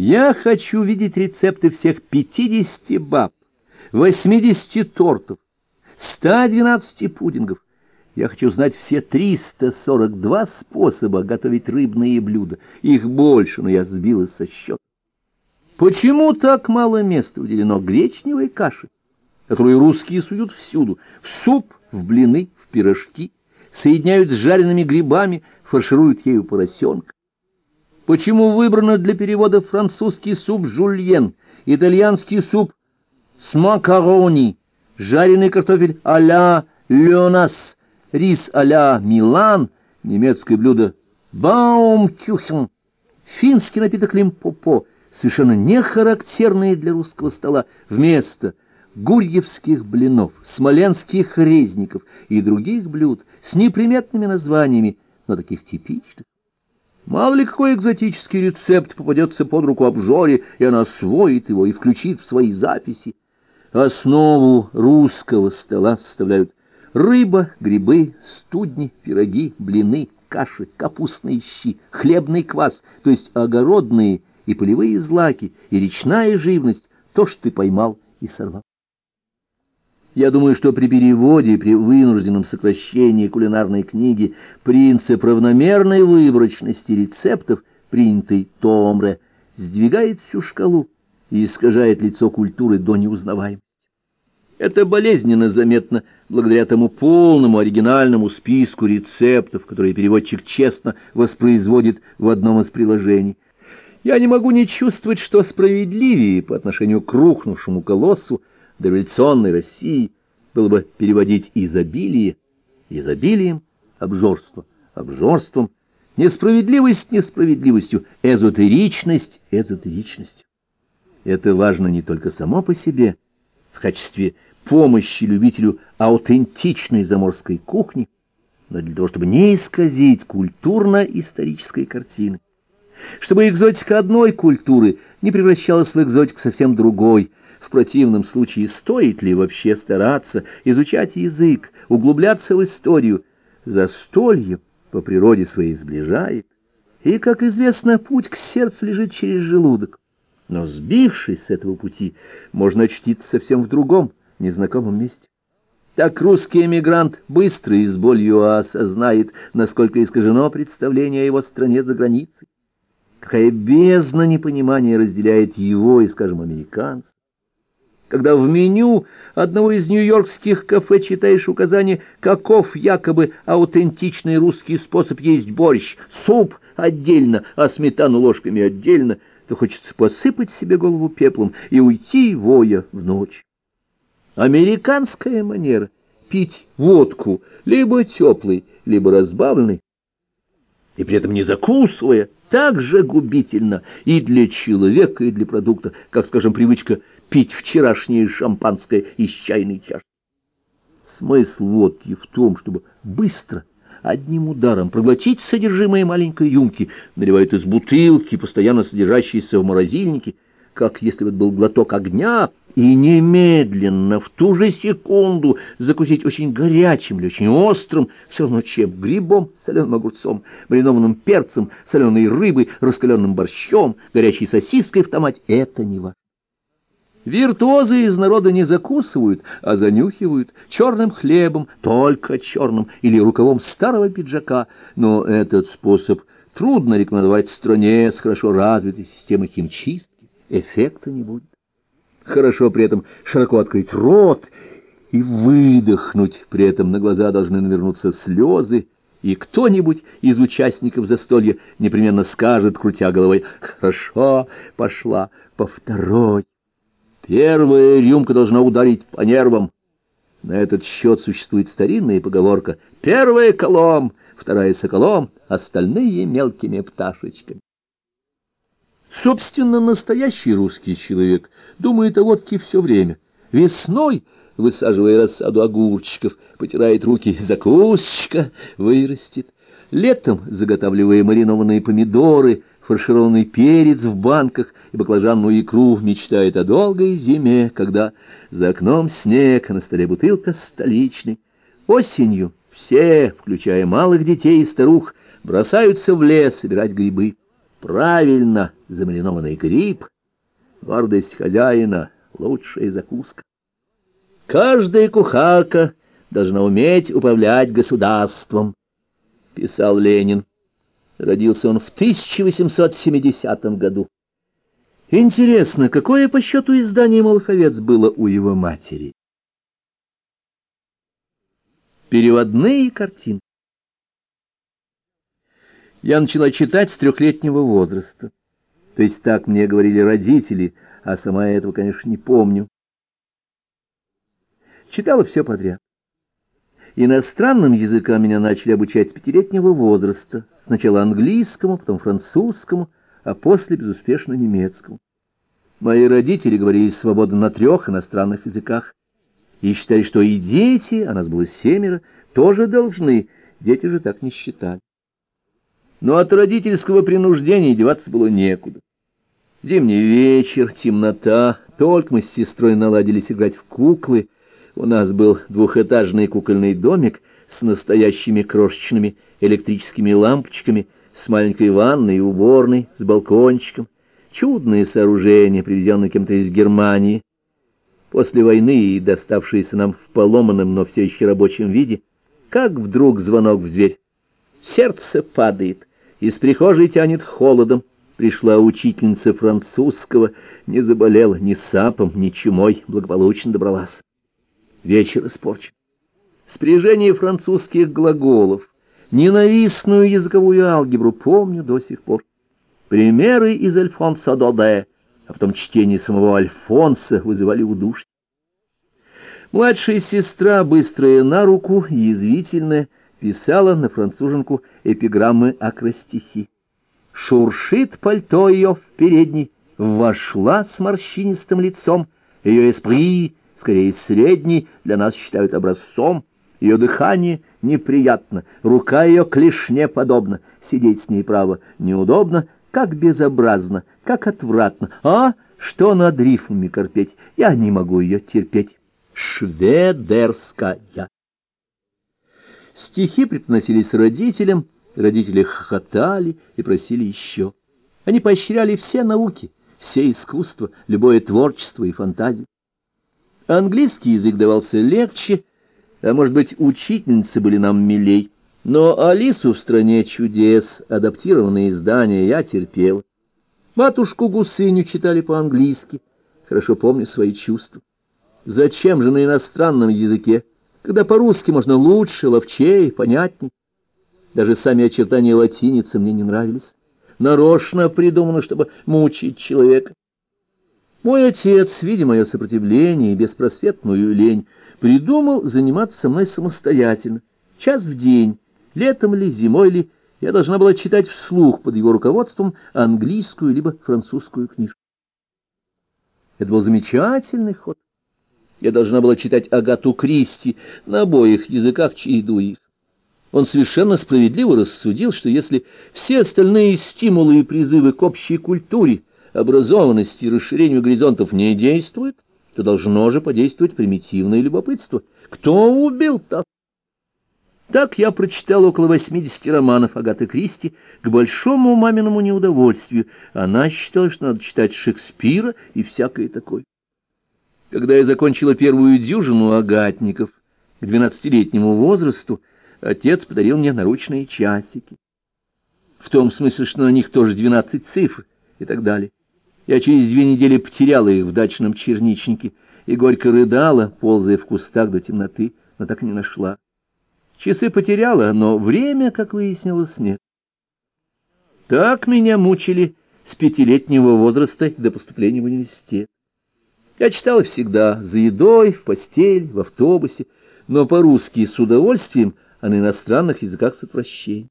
Я хочу видеть рецепты всех 50 баб, 80 тортов, 112 пудингов. Я хочу знать все 342 способа готовить рыбные блюда. Их больше, но я сбилась со счета. Почему так мало места уделено гречневой каше, которую русские суют всюду, в суп, в блины, в пирожки, соединяют с жареными грибами, фаршируют ею поросенка? Почему выбрано для перевода французский суп жульен, итальянский суп с макарони, жареный картофель а-ля леонас, рис а-ля Милан, немецкое блюдо баумкюхен, финский напиток лимпопо, совершенно не характерные для русского стола, вместо гурьевских блинов, смоленских резников и других блюд с неприметными названиями, но таких типичных. Мало ли какой экзотический рецепт попадется под руку обжоре, и она освоит его и включит в свои записи. Основу русского стола составляют рыба, грибы, студни, пироги, блины, каши, капустные щи, хлебный квас, то есть огородные и полевые злаки, и речная живность, то, что ты поймал и сорвал. Я думаю, что при переводе при вынужденном сокращении кулинарной книги принцип равномерной выборочности рецептов, принятый Томре, сдвигает всю шкалу и искажает лицо культуры до неузнаваемости. Это болезненно заметно благодаря тому полному оригинальному списку рецептов, которые переводчик честно воспроизводит в одном из приложений. Я не могу не чувствовать, что справедливее по отношению к рухнувшему колоссу дореволюционной России было бы переводить изобилие изобилием, обжорство обжорством, несправедливость несправедливостью, эзотеричность эзотеричностью. Это важно не только само по себе, в качестве помощи любителю аутентичной заморской кухни, но для того, чтобы не исказить культурно-исторической картины чтобы экзотика одной культуры не превращалась в экзотику совсем другой. В противном случае стоит ли вообще стараться изучать язык, углубляться в историю? Застолье по природе своей сближает, и, как известно, путь к сердцу лежит через желудок. Но сбившись с этого пути, можно очутиться совсем в другом, незнакомом месте. Так русский эмигрант быстро и с болью осознает, насколько искажено представление о его стране за границей какая бездна непонимания разделяет его и, скажем, американцев. Когда в меню одного из нью-йоркских кафе читаешь указание, каков якобы аутентичный русский способ есть борщ, суп отдельно, а сметану ложками отдельно, то хочется посыпать себе голову пеплом и уйти, воя, в ночь. Американская манера — пить водку либо теплый, либо разбавленный, и при этом не закусывая, так же губительно и для человека, и для продукта, как, скажем, привычка пить вчерашнее шампанское из чайной чашки. Смысл водки в том, чтобы быстро, одним ударом проглотить содержимое маленькой юнки, наливают из бутылки, постоянно содержащейся в морозильнике, как если бы это был глоток огня, и немедленно, в ту же секунду, закусить очень горячим или очень острым, все равно чем, грибом, соленым огурцом, маринованным перцем, соленой рыбой, раскаленным борщом, горячей сосиской в томате — это не важно. Виртуозы из народа не закусывают, а занюхивают черным хлебом, только черным, или рукавом старого пиджака, но этот способ трудно рекомендовать стране с хорошо развитой системой химчистки, эффекта не будет хорошо при этом широко открыть рот и выдохнуть, при этом на глаза должны навернуться слезы, и кто-нибудь из участников застолья непременно скажет, крутя головой, «Хорошо, пошла по второй». Первая рюмка должна ударить по нервам. На этот счет существует старинная поговорка «Первая колом, вторая соколом, остальные мелкими пташечками». Собственно, настоящий русский человек думает о водке все время. Весной, высаживая рассаду огурчиков, потирает руки, закусочка вырастет. Летом, заготавливая маринованные помидоры, фаршированный перец в банках и баклажанную икру, мечтает о долгой зиме, когда за окном снег, а на столе бутылка столичной. Осенью все, включая малых детей и старух, бросаются в лес собирать грибы. Правильно замаринованный гриб, гордость хозяина, лучшая закуска. Каждая кухарка должна уметь управлять государством, писал Ленин. Родился он в 1870 году. Интересно, какое по счету издание «Молоховец» было у его матери? Переводные картины. Я начала читать с трехлетнего возраста. То есть так мне говорили родители, а сама я этого, конечно, не помню. Читала все подряд. Иностранным языкам меня начали обучать с пятилетнего возраста. Сначала английскому, потом французскому, а после безуспешно немецкому. Мои родители говорили свободно на трех иностранных языках и считали, что и дети, а нас было семеро, тоже должны, дети же так не считали. Но от родительского принуждения деваться было некуда. Зимний вечер, темнота, только мы с сестрой наладились играть в куклы. У нас был двухэтажный кукольный домик с настоящими крошечными электрическими лампочками, с маленькой ванной и уборной, с балкончиком. Чудное сооружение, привезенное кем-то из Германии. После войны и доставшееся нам в поломанном, но все еще рабочем виде, как вдруг звонок в дверь. Сердце падает. Из прихожей тянет холодом. Пришла учительница французского, не заболела ни сапом, ни чумой, благополучно добралась. Вечер испорчен. Спряжение французских глаголов, ненавистную языковую алгебру помню до сих пор. Примеры из Альфонса Доде, а потом чтение самого Альфонса вызывали удушье. Младшая сестра, быстрая на руку, язвительная, писала на француженку эпиграммы акростихи. Шуршит пальто ее в передней, вошла с морщинистым лицом, ее эспри, скорее средний, для нас считают образцом, ее дыхание неприятно, рука ее клешне подобна, сидеть с ней, право, неудобно, как безобразно, как отвратно. А что над рифмами корпеть? Я не могу ее терпеть. Шведерская. Стихи преподносились родителям, родители хохотали и просили еще. Они поощряли все науки, все искусства, любое творчество и фантазию. Английский язык давался легче, а может быть, учительницы были нам милей, но Алису в «Стране чудес», адаптированные издания, я терпел. Матушку Гусыню читали по-английски, хорошо помню свои чувства. Зачем же на иностранном языке? Когда по-русски можно лучше, ловчее, понятней. Даже сами очертания латиницы мне не нравились. Нарочно придумано, чтобы мучить человека. Мой отец, видя мое сопротивление и беспросветную лень, придумал заниматься со мной самостоятельно, час в день, летом ли, зимой ли, я должна была читать вслух под его руководством английскую либо французскую книжку. Это был замечательный ход. Я должна была читать Агату Кристи на обоих языках, чередуя их. Он совершенно справедливо рассудил, что если все остальные стимулы и призывы к общей культуре, образованности и расширению горизонтов не действуют, то должно же подействовать примитивное любопытство. Кто убил-то? Так я прочитал около 80 романов Агаты Кристи к большому маминому неудовольствию. Она считала, что надо читать Шекспира и всякое такое. Когда я закончила первую дюжину агатников к двенадцатилетнему возрасту, отец подарил мне наручные часики. В том смысле, что на них тоже двенадцать цифр и так далее. Я через две недели потеряла их в дачном черничнике и горько рыдала, ползая в кустах до темноты, но так не нашла. Часы потеряла, но время, как выяснилось, нет. Так меня мучили с пятилетнего возраста до поступления в университет. Я читала всегда, за едой, в постель, в автобусе, но по-русски с удовольствием, а на иностранных языках с отвращением.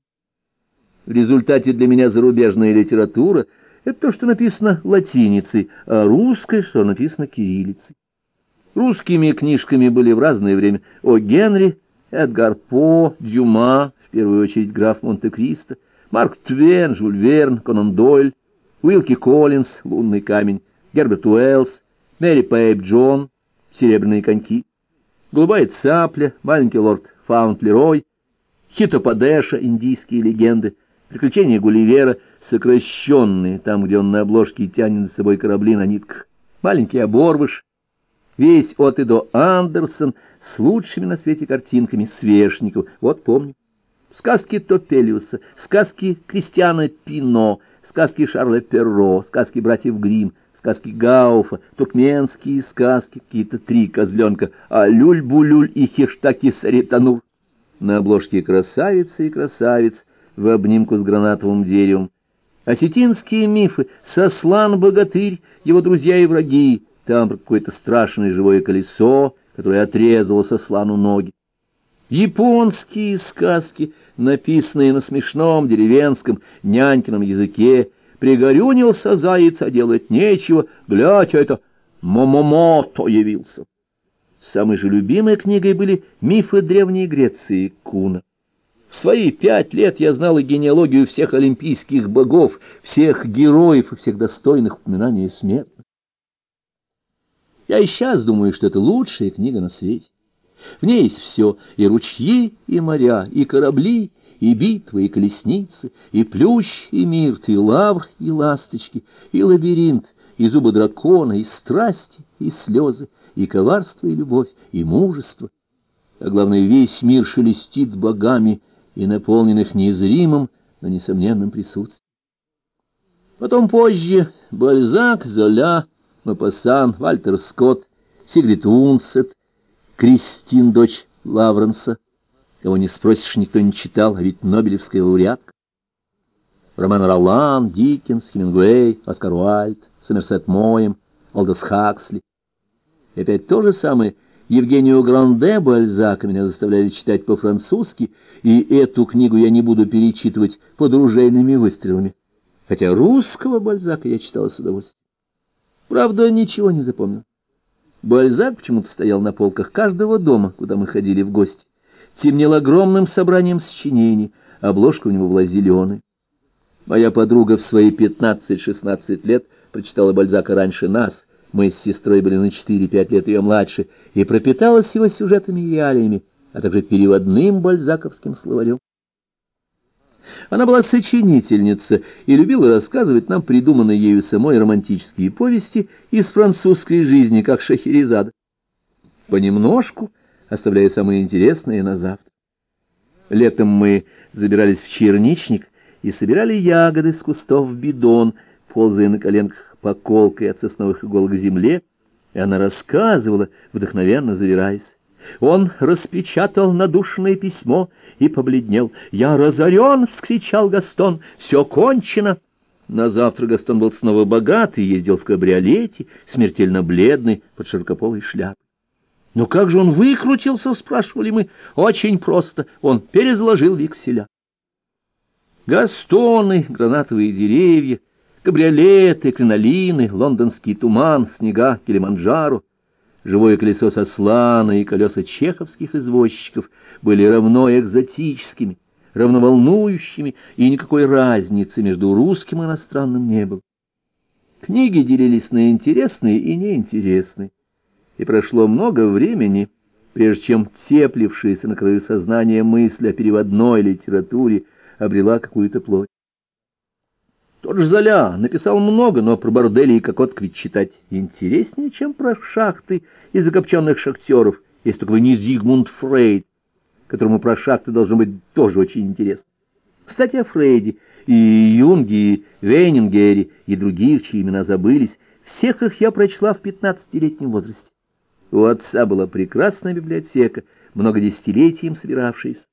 В результате для меня зарубежная литература — это то, что написано латиницей, а русское, что написано кириллицей. Русскими книжками были в разное время о Генри, Эдгар По, Дюма, в первую очередь граф Монте-Кристо, Марк Твен, Жюль Верн, Конан Дойль, Уилки Коллинз, Лунный камень, Герберт Уэллс, Мэри Пейп Джон, Серебряные коньки, Голубая цапля, Маленький лорд Фаунтлерой, Хитопадеша, Индийские легенды, Приключения Гулливера, сокращенные, там, где он на обложке тянет за собой корабли на нитках. Маленький оборвыш, весь от и до Андерсон с лучшими на свете картинками Свешников. Вот помню. Сказки Топелиуса, сказки Кристиана Пино, сказки Шарля Перро, сказки братьев Гримм, сказки Гауфа, туркменские сказки, какие-то три козленка, а Люль-Булюль и Хештаки Саританур. На обложке красавицы и красавиц в обнимку с гранатовым деревом. Осетинские мифы, Сослан-богатырь, его друзья и враги, там какое-то страшное живое колесо, которое отрезало Сослану ноги. Японские сказки, написанные на смешном деревенском нянькином языке, пригорюнился заяц, а делать нечего, глядь, это Момомото явился. Самой же любимой книгой были мифы Древней Греции Куна. В свои пять лет я знал и генеалогию всех олимпийских богов, всех героев и всех достойных упоминания смертных. Я и сейчас думаю, что это лучшая книга на свете. В ней есть все — и ручьи, и моря, и корабли, и битвы, и колесницы, и плющ, и мирт, и лавр, и ласточки, и лабиринт, и зубы дракона, и страсти, и слезы, и коварство, и любовь, и мужество. А главное, весь мир шелестит богами и наполненных незримым, но несомненным присутствием. Потом позже Бальзак, Золя, Мапасан, Вальтер Скотт, Сигрид Унсет, Кристин, дочь Лавренса, кого не спросишь, никто не читал, а ведь Нобелевская лауреатка. Роман Ролан, Диккенс, Хемингуэй, Оскар Уальд, Сомерсет Моем, Олдос Хаксли. И опять то же самое — Евгению Гранде Бальзака меня заставляли читать по-французски, и эту книгу я не буду перечитывать под ружейными выстрелами. Хотя русского Бальзака я читала с удовольствием. Правда, ничего не запомнил. Бальзак почему-то стоял на полках каждого дома, куда мы ходили в гости. Темнел огромным собранием сочинений, обложка у него была зеленая. Моя подруга в свои 15-16 лет прочитала Бальзака раньше нас — мы с сестрой были на 4-5 лет ее младше, и пропиталась его сюжетами и реалиями, а также переводным бальзаковским словарем. Она была сочинительница и любила рассказывать нам придуманные ею самой романтические повести из французской жизни, как Шахерезада. Понемножку, оставляя самые интересные на завтра. Летом мы забирались в черничник и собирали ягоды с кустов в бидон, ползая на коленках по колкой от сосновых иголок земле, и она рассказывала, вдохновенно завираясь. Он распечатал надушенное письмо и побледнел. «Я разорен!» — вскричал Гастон. «Все кончено!» На завтра Гастон был снова богатый, ездил в кабриолете, смертельно бледный, под широкополой шляпой. «Но как же он выкрутился?» — спрашивали мы. «Очень просто. Он перезложил векселя». Гастоны, гранатовые деревья, Кабриолеты, кринолины, лондонский туман, снега, Килиманджаро, живое колесо Сослана и колеса чеховских извозчиков были равно экзотическими, равноволнующими, и никакой разницы между русским и иностранным не было. Книги делились на интересные и неинтересные, и прошло много времени, прежде чем теплившаяся на краю сознания мысль о переводной литературе обрела какую-то плоть. Тот же Золя написал много, но про бордели и кокоток ведь читать интереснее, чем про шахты и закопченных шахтеров, если только вы не Зигмунд Фрейд, которому про шахты должно быть тоже очень интересно. Кстати, о Фрейде и Юнге, и Вейнингере, и других, чьи имена забылись, всех их я прочла в пятнадцатилетнем возрасте. У отца была прекрасная библиотека, много десятилетий им собиравшаяся.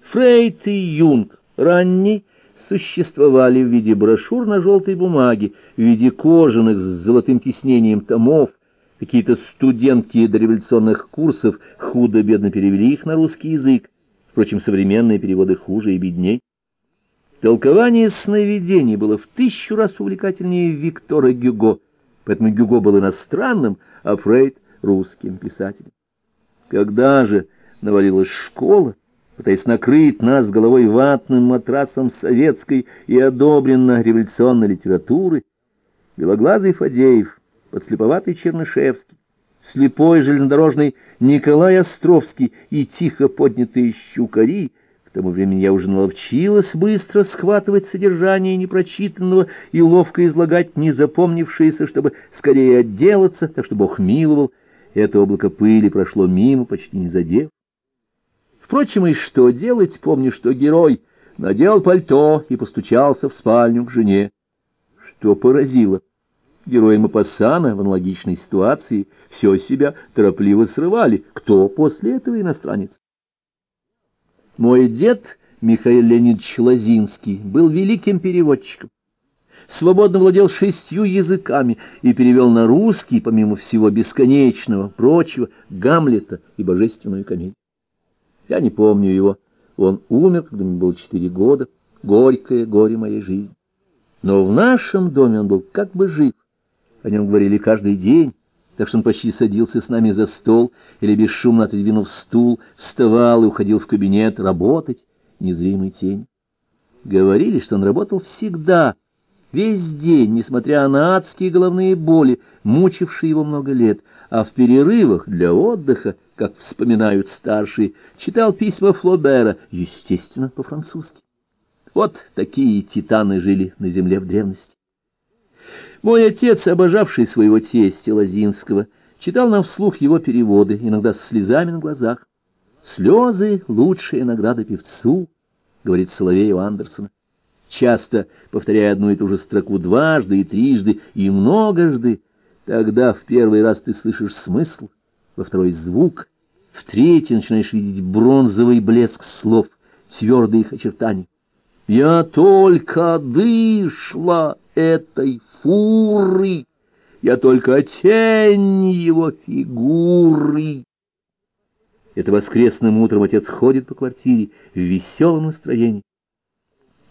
Фрейд и Юнг, ранний, существовали в виде брошюр на желтой бумаге, в виде кожаных с золотым тиснением томов. Какие-то студентки дореволюционных курсов худо-бедно перевели их на русский язык. Впрочем, современные переводы хуже и бедней. Толкование сновидений было в тысячу раз увлекательнее Виктора Гюго, поэтому Гюго был иностранным, а Фрейд — русским писателем. Когда же навалилась школа, пытаясь накрыть нас головой ватным матрасом советской и одобренно революционной литературы, белоглазый Фадеев, подслеповатый Чернышевский, слепой железнодорожный Николай Островский и тихо поднятые щукари, К тому времени я уже наловчилась быстро схватывать содержание непрочитанного и ловко излагать незапомнившееся, чтобы скорее отделаться, так что Бог миловал. Это облако пыли прошло мимо, почти не задев. Впрочем, и что делать, помню, что герой надел пальто и постучался в спальню к жене. Что поразило. Герои Мапассана в аналогичной ситуации все себя торопливо срывали. Кто после этого иностранец? Мой дед, Михаил Леонидович Лозинский, был великим переводчиком. Свободно владел шестью языками и перевел на русский, помимо всего бесконечного, прочего, Гамлета и божественную комедию. Я не помню его. Он умер, когда мне было четыре года. Горькое горе моей жизни. Но в нашем доме он был как бы жив. О нем говорили каждый день так что он почти садился с нами за стол или, бесшумно отодвинув стул, вставал и уходил в кабинет работать, незримой тень. Говорили, что он работал всегда, весь день, несмотря на адские головные боли, мучившие его много лет, а в перерывах для отдыха, как вспоминают старшие, читал письма Флобера, естественно, по-французски. Вот такие титаны жили на земле в древности. Мой отец, обожавший своего тестя Лозинского, читал нам вслух его переводы, иногда с слезами на глазах. «Слезы — лучшая награда певцу», — говорит Соловей у Андерсона. Часто повторяя одну и ту же строку дважды и трижды, и многожды, тогда в первый раз ты слышишь смысл, во второй — звук, в третий начинаешь видеть бронзовый блеск слов, твердые их очертания. Я только дышла этой фуры, я только тень его фигуры. Это воскресным утром отец ходит по квартире в веселом настроении.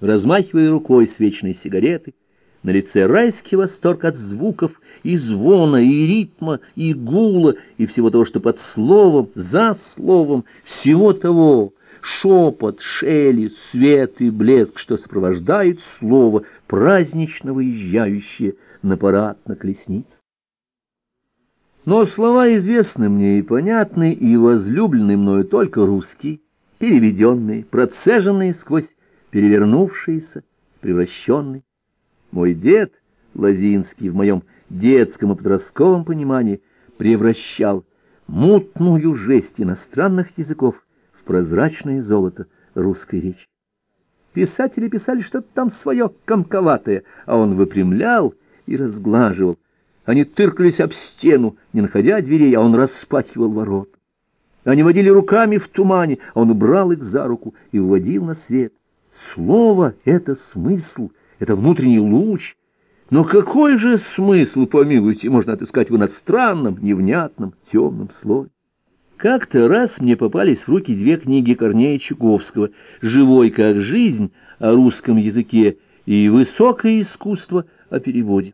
Размахивая рукой с вечной сигареты, на лице райский восторг от звуков и звона, и ритма, и гула, и всего того, что под словом, за словом, всего того, шепот, шелест, свет и блеск, что сопровождает слово, празднично выезжающее на парад на колесниц. Но слова известны мне и понятны, и возлюблены мною только русские, переведенные, процеженные сквозь перевернувшиеся, превращенные. Мой дед Лозинский в моем детском и подростковом понимании превращал мутную жесть иностранных языков в прозрачное золото русской речи. Писатели писали что-то там свое комковатое, а он выпрямлял и разглаживал. Они тыркались об стену, не находя дверей, а он распахивал ворот. Они водили руками в тумане, а он брал их за руку и уводил на свет. Слово — это смысл, это внутренний луч. Но какой же смысл, помилуйте, можно отыскать в иностранном, невнятном, темном слове? Как-то раз мне попались в руки две книги Корнея Чуковского «Живой как жизнь» о русском языке и «Высокое искусство» о переводе.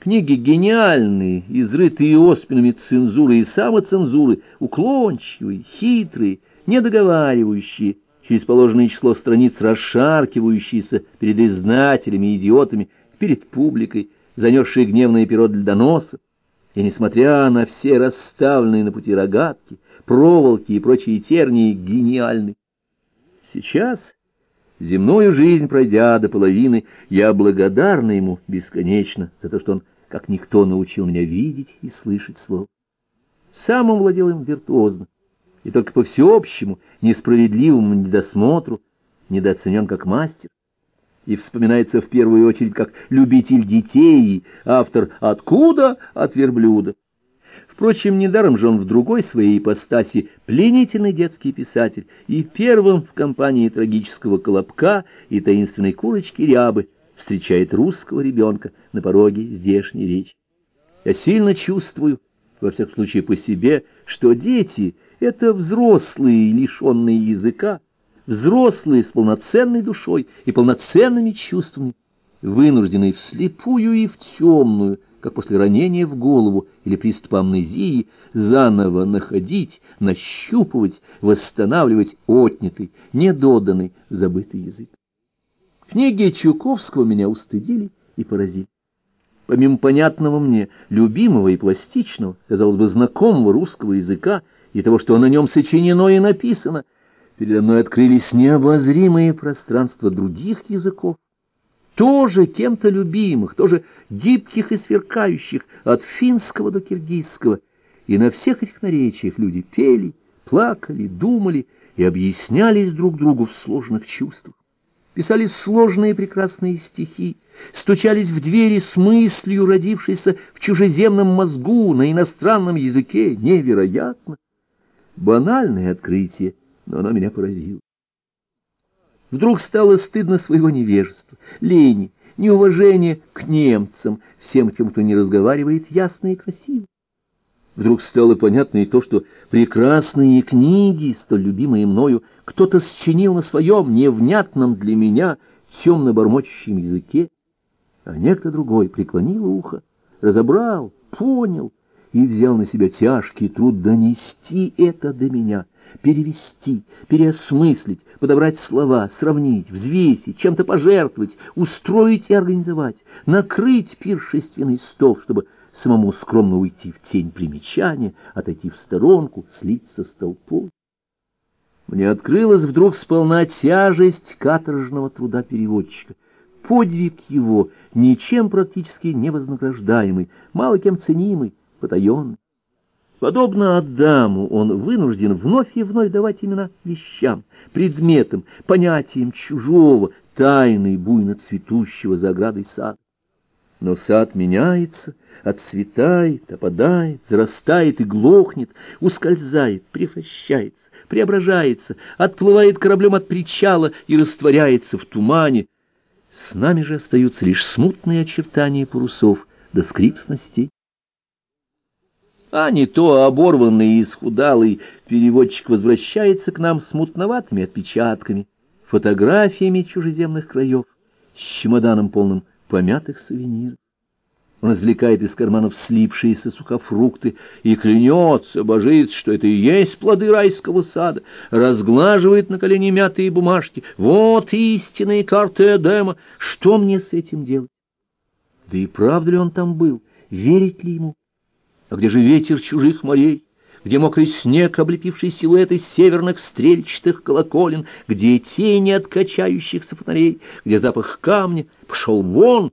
Книги гениальные, изрытые оспинами цензуры и самоцензуры, уклончивые, хитрые, недоговаривающие, через положенное число страниц расшаркивающиеся перед изнателями и идиотами, перед публикой, занесшие гневное перо для доноса. И несмотря на все расставленные на пути рогатки, проволоки и прочие тернии, гениальны. Сейчас, земную жизнь пройдя до половины, я благодарна ему бесконечно за то, что он, как никто, научил меня видеть и слышать слово. Сам он владел им виртуозно, и только по всеобщему, несправедливому недосмотру недооценен как мастер и вспоминается в первую очередь как любитель детей, автор «Откуда?» от верблюда. Впрочем, недаром же он в другой своей ипостаси пленительный детский писатель и первым в компании трагического колобка и таинственной курочки рябы встречает русского ребенка на пороге здешней речи. Я сильно чувствую, во всяком случае по себе, что дети — это взрослые, лишенные языка, взрослые с полноценной душой и полноценными чувствами, вынужденные вслепую и в темную, как после ранения в голову или приступа амнезии, заново находить, нащупывать, восстанавливать отнятый, недоданный, забытый язык. Книги Чуковского меня устыдили и поразили. Помимо понятного мне, любимого и пластичного, казалось бы, знакомого русского языка и того, что на нем сочинено и написано, Передо мной открылись необозримые пространства других языков, тоже кем-то любимых, тоже гибких и сверкающих, от финского до киргизского. И на всех этих наречиях люди пели, плакали, думали и объяснялись друг другу в сложных чувствах. Писали сложные прекрасные стихи, стучались в двери с мыслью, родившейся в чужеземном мозгу, на иностранном языке. Невероятно! Банальное открытие, но оно меня поразило. Вдруг стало стыдно своего невежества, лени, неуважения к немцам, всем тем, кто не разговаривает ясно и красиво. Вдруг стало понятно и то, что прекрасные книги, столь любимые мною, кто-то сочинил на своем невнятном для меня темно-бормочущем языке, а некто другой преклонил ухо, разобрал, понял и взял на себя тяжкий труд донести это до меня, перевести, переосмыслить, подобрать слова, сравнить, взвесить, чем-то пожертвовать, устроить и организовать, накрыть пиршественный стол, чтобы самому скромно уйти в тень примечания, отойти в сторонку, слиться с толпой. Мне открылась вдруг сполна тяжесть каторжного труда переводчика. Подвиг его, ничем практически не вознаграждаемый, мало кем ценимый, потаенный. Подобно Адаму, он вынужден вновь и вновь давать имена вещам, предметам, понятиям чужого, тайны буйно цветущего за оградой сада. Но сад меняется, отцветает, опадает, зарастает и глохнет, ускользает, превращается, преображается, отплывает кораблем от причала и растворяется в тумане. С нами же остаются лишь смутные очертания парусов да скрип снастей а не то оборванный и исхудалый переводчик возвращается к нам с мутноватыми отпечатками, фотографиями чужеземных краев, с чемоданом полным помятых сувениров. Он извлекает из карманов слипшиеся сухофрукты и клянется, божится, что это и есть плоды райского сада, разглаживает на колени мятые бумажки. Вот истинные карты Эдема. Что мне с этим делать? Да и правда ли он там был? Верить ли ему? А где же ветер чужих морей? Где мокрый снег, облепивший силуэты северных стрельчатых колоколен? Где тени от качающихся фонарей? Где запах камня? Пошел вон!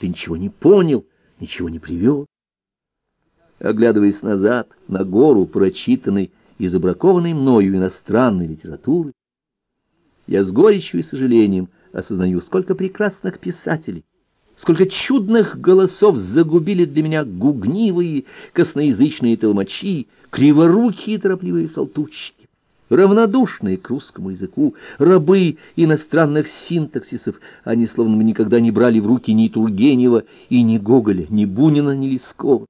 Ты ничего не понял, ничего не привел. Оглядываясь назад, на гору, прочитанной и забракованной мною иностранной литературы, я с горечью и сожалением осознаю, сколько прекрасных писателей, Сколько чудных голосов загубили для меня гугнивые, косноязычные толмачи, криворукие торопливые халтурщики, равнодушные к русскому языку, рабы иностранных синтаксисов. Они словно бы никогда не брали в руки ни Тургенева и ни Гоголя, ни Бунина, ни Лескова.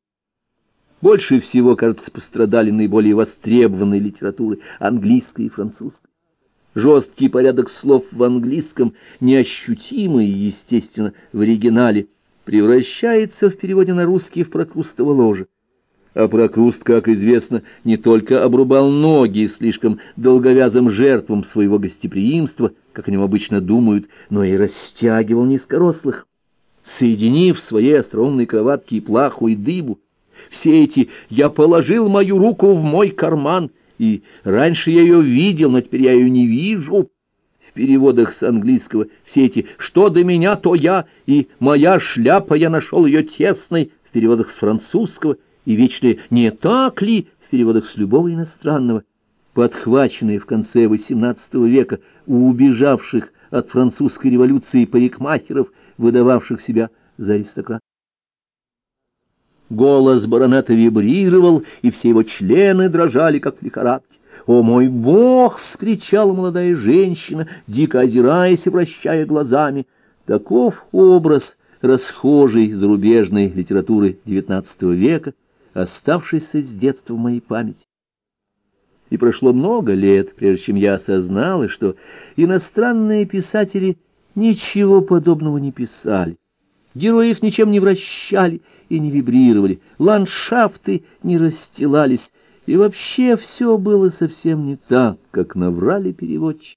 Больше всего, кажется, пострадали наиболее востребованные литературы английская и французская. Жесткий порядок слов в английском, неощутимый, естественно, в оригинале, превращается в переводе на русский в прокрустово ложе. А прокруст, как известно, не только обрубал ноги слишком долговязым жертвам своего гостеприимства, как о нем обычно думают, но и растягивал низкорослых, соединив в своей остроумной кроватке и плаху, и дыбу. Все эти «я положил мою руку в мой карман» и раньше я ее видел, но теперь я ее не вижу. В переводах с английского все эти «что до меня, то я» и «моя шляпа, я нашел ее тесной» в переводах с французского и вечные «не так ли» в переводах с любого иностранного, подхваченные в конце XVIII века у убежавших от французской революции парикмахеров, выдававших себя за аристократов. Голос баронета вибрировал, и все его члены дрожали, как в лихорадке. «О мой бог!» — вскричала молодая женщина, дико озираясь и вращая глазами. Таков образ расхожей зарубежной литературы XIX века, оставшийся с детства в моей памяти. И прошло много лет, прежде чем я осознала, что иностранные писатели ничего подобного не писали. Герои их ничем не вращали и не вибрировали, ландшафты не расстилались, и вообще все было совсем не так, как наврали переводчики.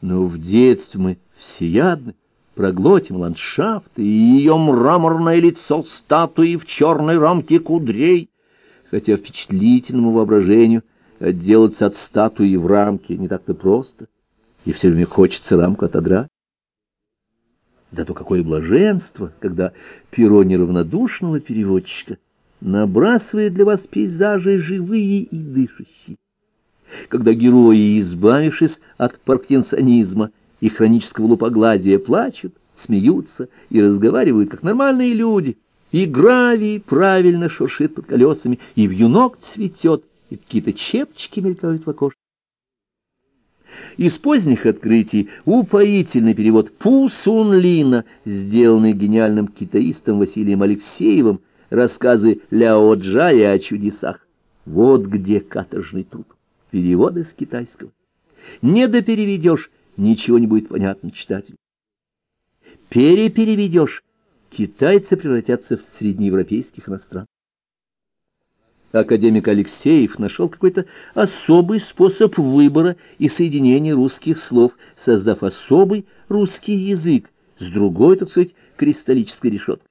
Но в детстве мы всеядны, проглотим ландшафты и ее мраморное лицо статуи в черной рамке кудрей, хотя впечатлительному воображению Отделаться от статуи в рамке не так-то просто, и все время хочется рамку отодрать. Зато какое блаженство, когда перо неравнодушного переводчика набрасывает для вас пейзажи живые и дышащие. Когда герои, избавившись от паркинсонизма и хронического лупоглазия, плачут, смеются и разговаривают, как нормальные люди, и гравий правильно шуршит под колесами, и вьюнок цветет, и какие-то чепчики мелькают в окошке. Из поздних открытий упоительный перевод Пусунлина, сделанный гениальным китаистом Василием Алексеевым, рассказы Ляо Джая о чудесах. Вот где каторжный труд. Переводы с китайского. Не допереведешь, ничего не будет понятно читателю. Перепереведешь, китайцы превратятся в среднеевропейских иностранцев академик Алексеев нашел какой-то особый способ выбора и соединения русских слов, создав особый русский язык с другой, так сказать, кристаллической решеткой.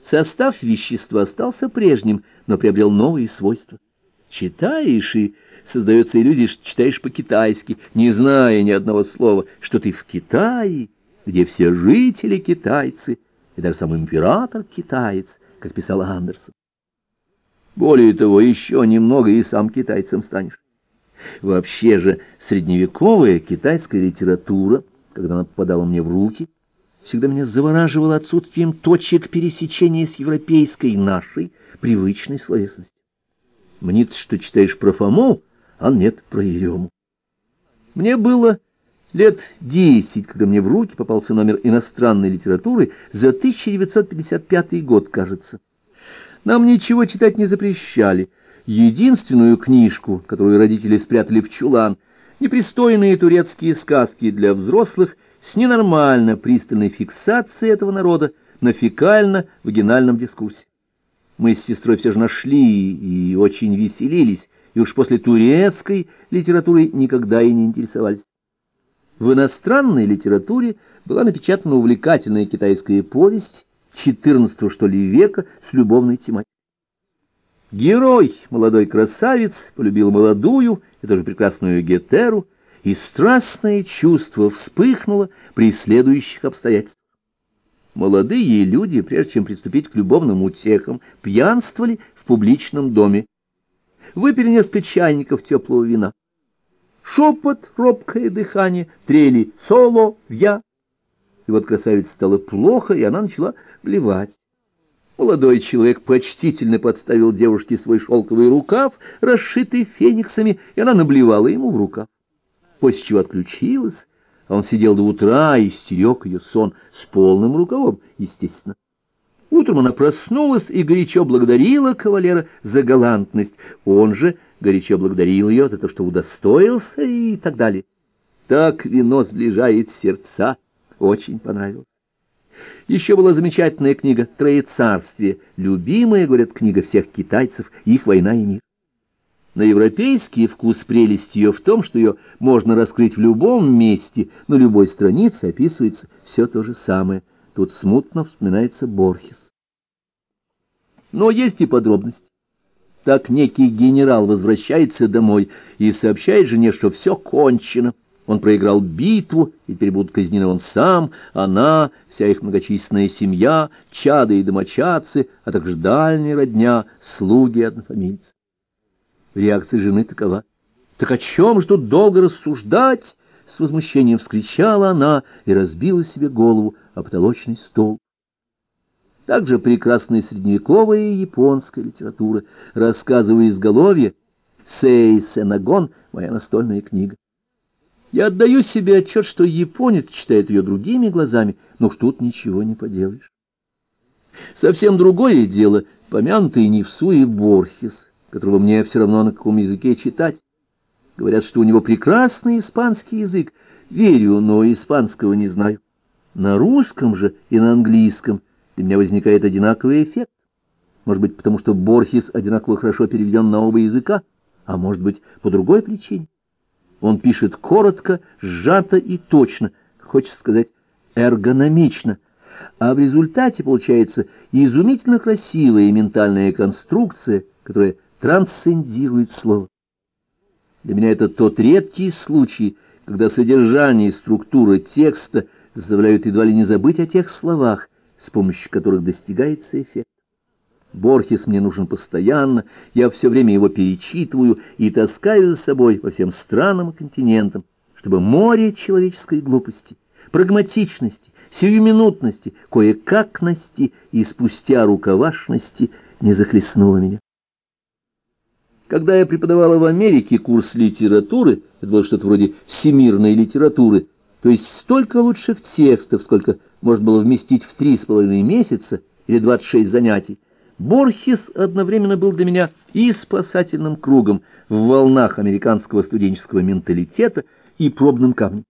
Состав вещества остался прежним, но приобрел новые свойства. Читаешь, и создается иллюзия, что читаешь по-китайски, не зная ни одного слова, что ты в Китае, где все жители китайцы, и даже сам император китаец, как писал Андерсон. Более того, еще немного и сам китайцем станешь. Вообще же средневековая китайская литература, когда она попадала мне в руки, всегда меня завораживала отсутствием точек пересечения с европейской нашей привычной словесностью. Мне что читаешь про Фому, а нет про Ерему. Мне было лет десять, когда мне в руки попался номер иностранной литературы за 1955 год, кажется. Нам ничего читать не запрещали. Единственную книжку, которую родители спрятали в чулан, непристойные турецкие сказки для взрослых с ненормально пристальной фиксацией этого народа на фекально-вагинальном дискурсе. Мы с сестрой все же нашли и очень веселились, и уж после турецкой литературы никогда и не интересовались. В иностранной литературе была напечатана увлекательная китайская повесть XIV, что ли, века с любовной тематикой. Герой, молодой красавец, полюбил молодую, и тоже прекрасную Гетеру, и страстное чувство вспыхнуло при следующих обстоятельствах. Молодые люди, прежде чем приступить к любовным утехам, пьянствовали в публичном доме, выпили несколько чайников теплого вина. Шепот, робкое дыхание, трели соло, вья. И вот красавице стало плохо, и она начала блевать. Молодой человек почтительно подставил девушке свой шелковый рукав, расшитый фениксами, и она наблевала ему в рукав. После чего отключилась, а он сидел до утра и стерег ее сон с полным рукавом, естественно. Утром она проснулась и горячо благодарила кавалера за галантность. Он же горячо благодарил ее за то, что удостоился и так далее. Так вино сближает сердца. Очень понравилось. Еще была замечательная книга «Троецарствие», любимая, говорят, книга всех китайцев, их «Война и мир». На европейский вкус прелесть ее в том, что ее можно раскрыть в любом месте, на любой странице описывается все то же самое. Тут смутно вспоминается Борхес. Но есть и подробности. Так некий генерал возвращается домой и сообщает жене, что все кончено. Он проиграл битву, и теперь будут казнены он сам, она, вся их многочисленная семья, чады и домочадцы, а также дальняя родня, слуги и однофамильцы. Реакция жены такова. «Так о чем ж тут долго рассуждать?» С возмущением вскричала она и разбила себе голову о потолочный стол. Также прекрасная средневековая японская литература, рассказывая изголовье, «Сей Сенагон» — моя настольная книга. Я отдаю себе отчет, что японец читает ее другими глазами, но уж тут ничего не поделаешь. Совсем другое дело, помянутый Невсу и Борхес, которого мне все равно на каком языке читать. Говорят, что у него прекрасный испанский язык. Верю, но испанского не знаю. На русском же и на английском для меня возникает одинаковый эффект. Может быть, потому что Борхес одинаково хорошо переведен на оба языка, а может быть, по другой причине. Он пишет коротко, сжато и точно, хочется сказать, эргономично, а в результате получается изумительно красивая ментальная конструкция, которая трансцендирует слово. Для меня это тот редкий случай, когда содержание и структура текста заставляют едва ли не забыть о тех словах, с помощью которых достигается эффект. Борхес мне нужен постоянно, я все время его перечитываю и таскаю за собой по всем странам и континентам, чтобы море человеческой глупости, прагматичности, сиюминутности, кое-какности и спустя рукавашности не захлестнуло меня. Когда я преподавала в Америке курс литературы, это было что-то вроде всемирной литературы, то есть столько лучших текстов, сколько можно было вместить в три с половиной месяца или двадцать шесть занятий, Борхес одновременно был для меня и спасательным кругом в волнах американского студенческого менталитета, и пробным камнем.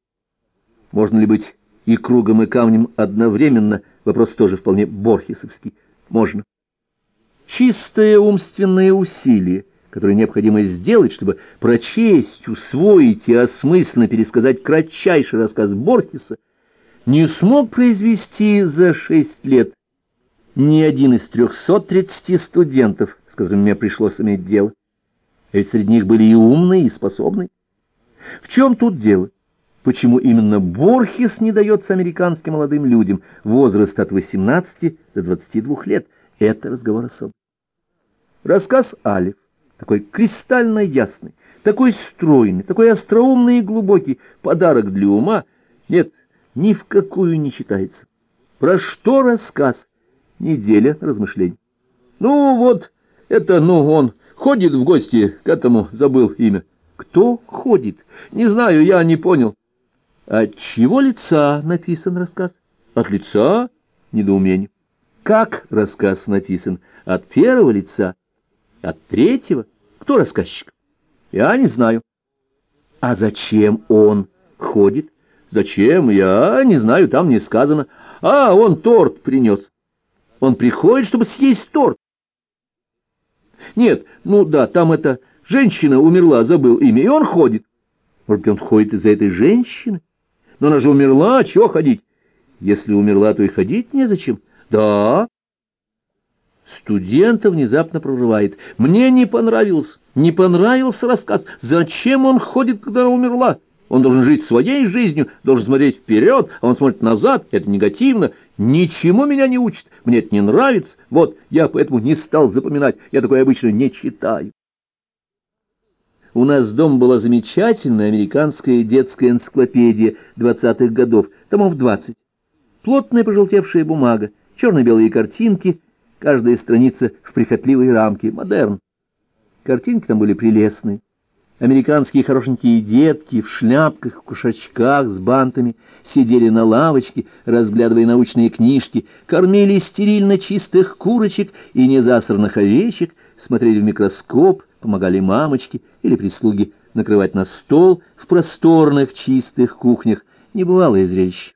Можно ли быть и кругом, и камнем одновременно? Вопрос тоже вполне борхесовский. Можно. Чистое умственное усилие, которое необходимо сделать, чтобы прочесть, усвоить и осмысленно пересказать кратчайший рассказ Борхеса, не смог произвести за шесть лет ни один из 330 студентов, с которыми мне пришлось иметь дело. Ведь среди них были и умные, и способные. В чем тут дело? Почему именно Борхес не дается американским молодым людям возраст от 18 до 22 лет? Это разговор особый. Рассказ Алиф, такой кристально ясный, такой стройный, такой остроумный и глубокий, подарок для ума, нет, ни в какую не читается. Про что рассказ? Неделя размышлений. Ну вот, это, ну, он ходит в гости к этому, забыл имя. Кто ходит? Не знаю, я не понял. От чего лица написан рассказ? От лица? Недоумение. Как рассказ написан? От первого лица? От третьего? Кто рассказчик? Я не знаю. А зачем он ходит? Зачем? Я не знаю, там не сказано. А, он торт принес. Он приходит, чтобы съесть торт. Нет, ну да, там это Женщина умерла, забыл имя, и он ходит. Может быть, он ходит из-за этой женщины? Но она же умерла, чего ходить? Если умерла, то и ходить незачем. Да. Студента внезапно прорывает. Мне не понравился, не понравился рассказ. Зачем он ходит, когда она умерла? Он должен жить своей жизнью, должен смотреть вперед, а он смотрит назад. Это негативно. Ничему меня не учит. Мне это не нравится. Вот, я поэтому не стал запоминать. Я такое обычно не читаю. У нас дома была замечательная американская детская энциклопедия двадцатых годов, томов двадцать. Плотная пожелтевшая бумага, черно-белые картинки, каждая страница в прихотливой рамке, модерн. Картинки там были прелестные. Американские хорошенькие детки в шляпках, кушачках с бантами сидели на лавочке, разглядывая научные книжки, кормили стерильно чистых курочек и незасранных овечек, смотрели в микроскоп, помогали мамочки или прислуги накрывать на стол в просторных чистых кухнях. Небывалое зрелище.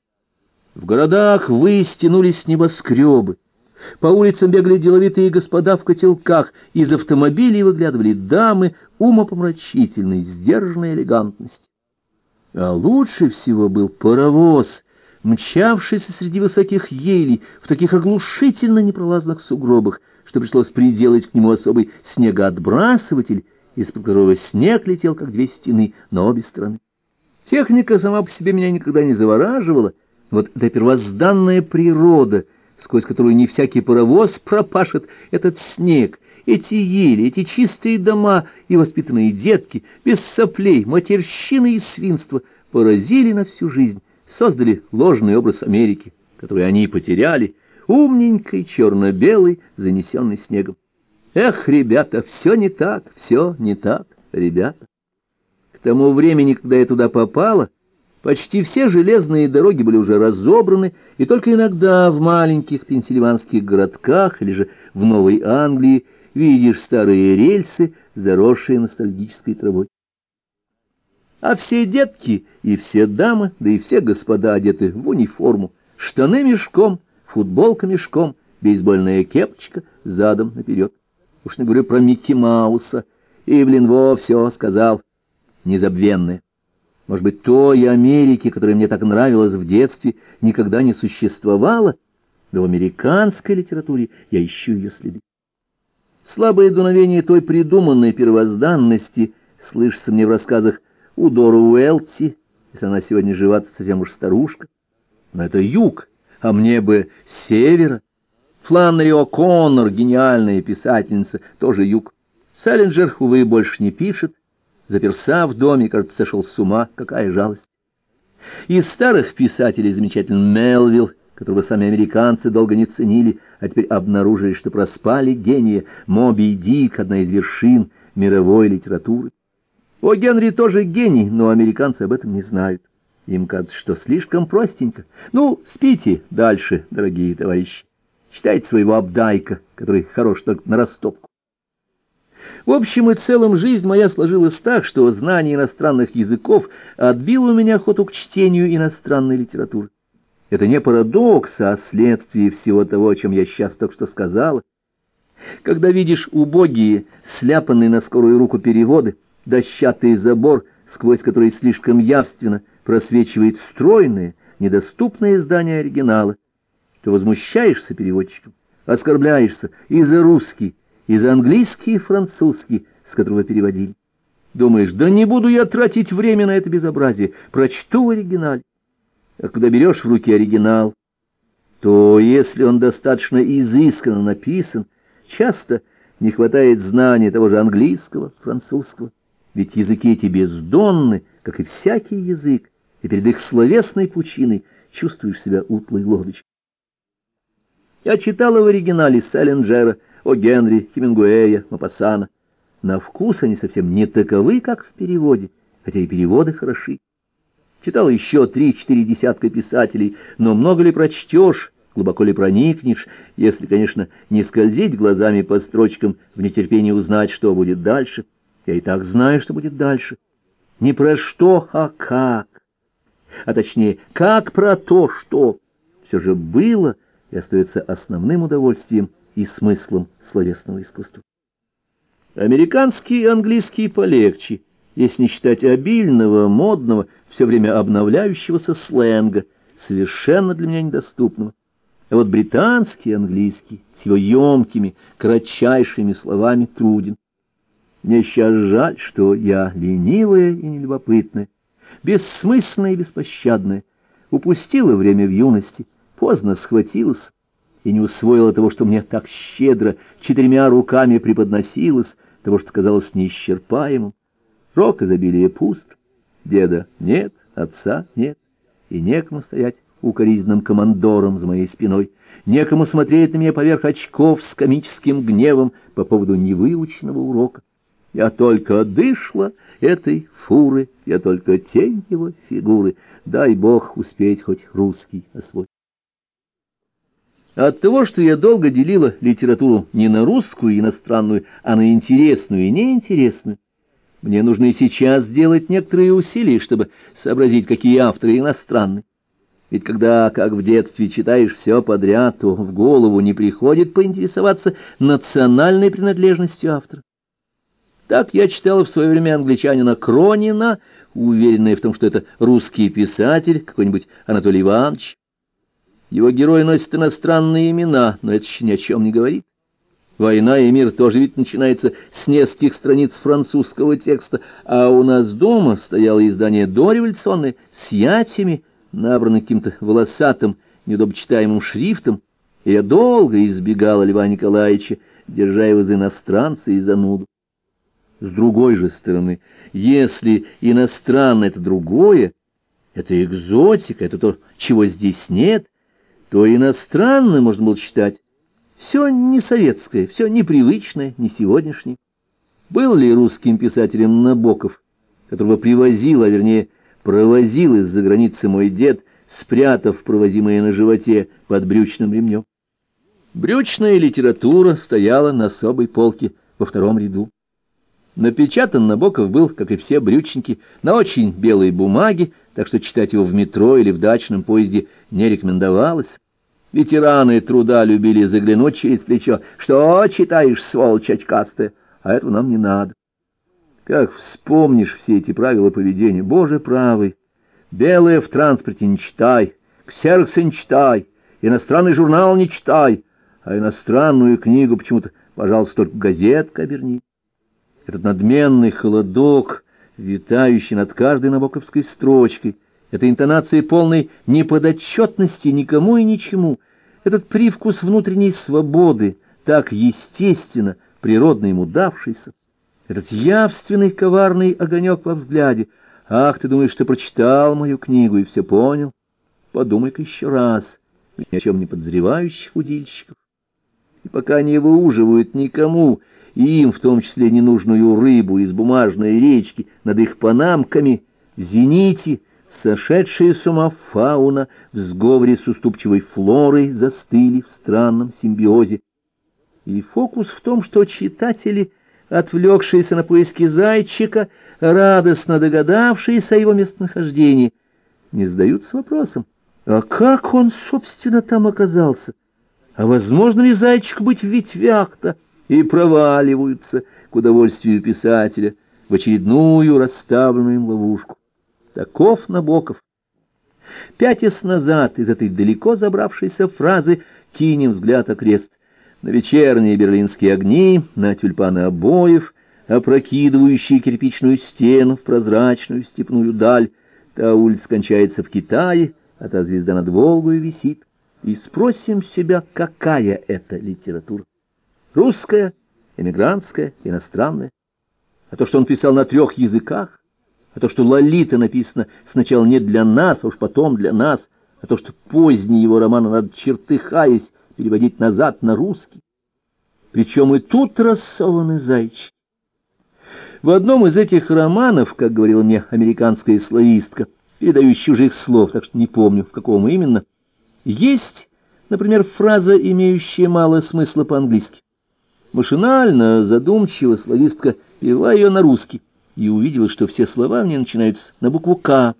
В городах выстянулись небоскребы. По улицам бегали деловитые господа в котелках, из автомобилей выглядывали дамы умопомрачительной, сдержанной элегантности. А лучше всего был паровоз, мчавшийся среди высоких елей в таких оглушительно непролазных сугробах, что пришлось приделать к нему особый снегоотбрасыватель, из-под которого снег летел, как две стены, на обе стороны. Техника сама по себе меня никогда не завораживала, вот эта первозданная природа, сквозь которую не всякий паровоз пропашет, этот снег, эти ели, эти чистые дома и воспитанные детки, без соплей, матерщины и свинства, поразили на всю жизнь, создали ложный образ Америки, который они потеряли, умненькой, черно-белый, занесенный снегом. Эх, ребята, все не так, все не так, ребята. К тому времени, когда я туда попала, почти все железные дороги были уже разобраны, и только иногда в маленьких пенсильванских городках или же в Новой Англии видишь старые рельсы, заросшие ностальгической травой. А все детки и все дамы, да и все господа одеты в униформу, штаны мешком, футболка мешком, бейсбольная кепочка задом наперед. Уж не говорю про Микки Мауса. Ивлин во все сказал. Незабвенное. Может быть, той Америки, которая мне так нравилась в детстве, никогда не существовало, но в американской литературе я ищу ее следы. Слабое дуновение той придуманной первозданности слышится мне в рассказах у Дора Уэлти, если она сегодня жива, то совсем уж старушка. Но это юг, а мне бы севера. Фланнери О'Коннор, гениальная писательница, тоже юг. Селлинджер, увы, больше не пишет. Заперся в доме, кажется, сошел с ума. Какая жалость. Из старых писателей замечательный Мелвилл, которого сами американцы долго не ценили, а теперь обнаружили, что проспали гения. Моби Дик — одна из вершин мировой литературы. О Генри тоже гений, но американцы об этом не знают. Им кажется, что слишком простенько. Ну, спите дальше, дорогие товарищи. Читайте своего Абдайка, который хорош только на растопку. В общем и целом жизнь моя сложилась так, что знание иностранных языков отбило у меня охоту к чтению иностранной литературы. Это не парадокс, а следствие всего того, о чем я сейчас только что сказала. Когда видишь убогие, сляпанные на скорую руку переводы, дощатый забор, сквозь который слишком явственно просвечивает стройное, недоступное здание оригинала, то возмущаешься переводчиком, оскорбляешься и за русский, и за английский и французский, с которого переводили. Думаешь, да не буду я тратить время на это безобразие, прочту в оригинале. А когда берешь в руки оригинал, то если он достаточно изысканно написан, часто не хватает знания того же английского, французского. Ведь языки эти бездонны, как и всякий язык, и перед их словесной пучиной чувствуешь себя утлой лодочкой. Я читала в оригинале Селлинджера, о Генри, Хемингуэя, Мапассана. На вкус они совсем не таковы, как в переводе, хотя и переводы хороши. Читала еще три-четыре десятка писателей, но много ли прочтешь, глубоко ли проникнешь, если, конечно, не скользить глазами по строчкам в нетерпении узнать, что будет дальше. Я и так знаю, что будет дальше. Не про что, а как. А точнее, как про то, что все же было и остается основным удовольствием и смыслом словесного искусства. Американский и английский полегче, если не считать обильного, модного, все время обновляющегося сленга, совершенно для меня недоступного. А вот британский и английский с его емкими, кратчайшими словами труден. Мне сейчас жаль, что я ленивая и нелюбопытная, бессмысленная и беспощадная, упустила время в юности, поздно схватилась и не усвоила того, что мне так щедро четырьмя руками преподносилось, того, что казалось неисчерпаемым. Рок изобилия пуст, деда нет, отца нет, и некому стоять укоризненным командором за моей спиной, некому смотреть на меня поверх очков с комическим гневом по поводу невыученного урока. Я только дышла этой фуры, я только тень его фигуры, дай бог успеть хоть русский освоить. От того, что я долго делила литературу не на русскую иностранную, а на интересную и неинтересную, мне нужно и сейчас сделать некоторые усилия, чтобы сообразить, какие авторы иностранные. Ведь когда, как в детстве, читаешь все подряд, то в голову не приходит поинтересоваться национальной принадлежностью автора. Так я читала в свое время англичанина Кронина, уверенная в том, что это русский писатель, какой-нибудь Анатолий Иванович. Его герои носят иностранные имена, но это еще ни о чем не говорит. Война и мир тоже ведь начинается с нескольких страниц французского текста, а у нас дома стояло издание дореволюционное с ятями, набранное каким-то волосатым, недобчитаемым шрифтом, и я долго избегала Льва Николаевича, держа его за иностранца и зануду. С другой же стороны, если иностранное — это другое, это экзотика, это то, чего здесь нет — то иностранным можно было считать все не советское, все непривычное, не сегодняшнее. Был ли русским писателем Набоков, которого привозил, а вернее провозил из-за границы мой дед, спрятав провозимое на животе под брючным ремнем? Брючная литература стояла на особой полке во втором ряду. Напечатан Набоков был, как и все брючники, на очень белой бумаге, так что читать его в метро или в дачном поезде не рекомендовалось. Ветераны труда любили заглянуть через плечо. «Что читаешь, сволочь очкастая?» А этого нам не надо. Как вспомнишь все эти правила поведения, Боже правый! Белое в транспорте не читай, ксерксы не читай, иностранный журнал не читай, а иностранную книгу почему-то, пожалуйста, только газетка оберни. этот надменный холодок, витающий над каждой набоковской строчкой, эта интонация полной неподотчетности никому и ничему, этот привкус внутренней свободы, так естественно, природно ему давшийся, этот явственный коварный огонек во взгляде. Ах, ты думаешь, ты прочитал мою книгу и все понял? Подумай-ка еще раз, ни о чем не подозревающих удильщиков. И пока не выуживают никому, и им в том числе ненужную рыбу из бумажной речки над их панамками, в зените, сошедшие с ума фауна в сговоре с уступчивой флорой застыли в странном симбиозе. И фокус в том, что читатели — отвлекшиеся на поиски зайчика, радостно догадавшиеся о его местонахождении, не задаются вопросом, а как он, собственно, там оказался? А возможно ли зайчику быть в ветвях-то? И проваливаются к удовольствию писателя в очередную расставленную им ловушку. Таков Набоков. Пятясь назад из этой далеко забравшейся фразы кинем взгляд окрест на вечерние берлинские огни, на тюльпаны обоев, опрокидывающие кирпичную стену в прозрачную степную даль. Та улица кончается в Китае, а та звезда над Волгою висит. И спросим себя, какая это литература? Русская, эмигрантская, иностранная? А то, что он писал на трех языках? А то, что «Лолита» написано сначала не для нас, а уж потом для нас? А то, что поздние его романы, надо чертыхаясь, переводить назад на русский. Причем и тут рассованы зайчики. В одном из этих романов, как говорила мне американская слоистка, передающая чужих слов, так что не помню, в каком именно, есть, например, фраза, имеющая мало смысла по-английски. Машинально, задумчиво славистка перевела ее на русский и увидела, что все слова мне начинаются на букву «К».